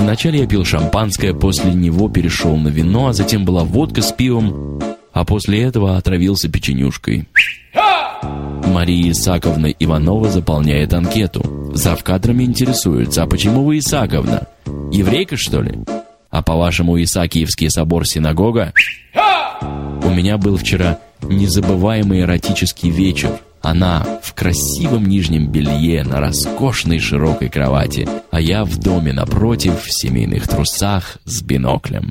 Вначале я пил шампанское, после него перешел на вино, а затем была водка с пивом, а после этого отравился печенюшкой. Мария Исаковна Иванова заполняет анкету. Зав кадрами интересуется, а почему вы Исаковна? Еврейка, что ли? А по-вашему, Исаакиевский собор синагога? У меня был вчера незабываемый эротический вечер. Она в красивом нижнем белье на роскошной широкой кровати, а я в доме напротив в семейных трусах с биноклем.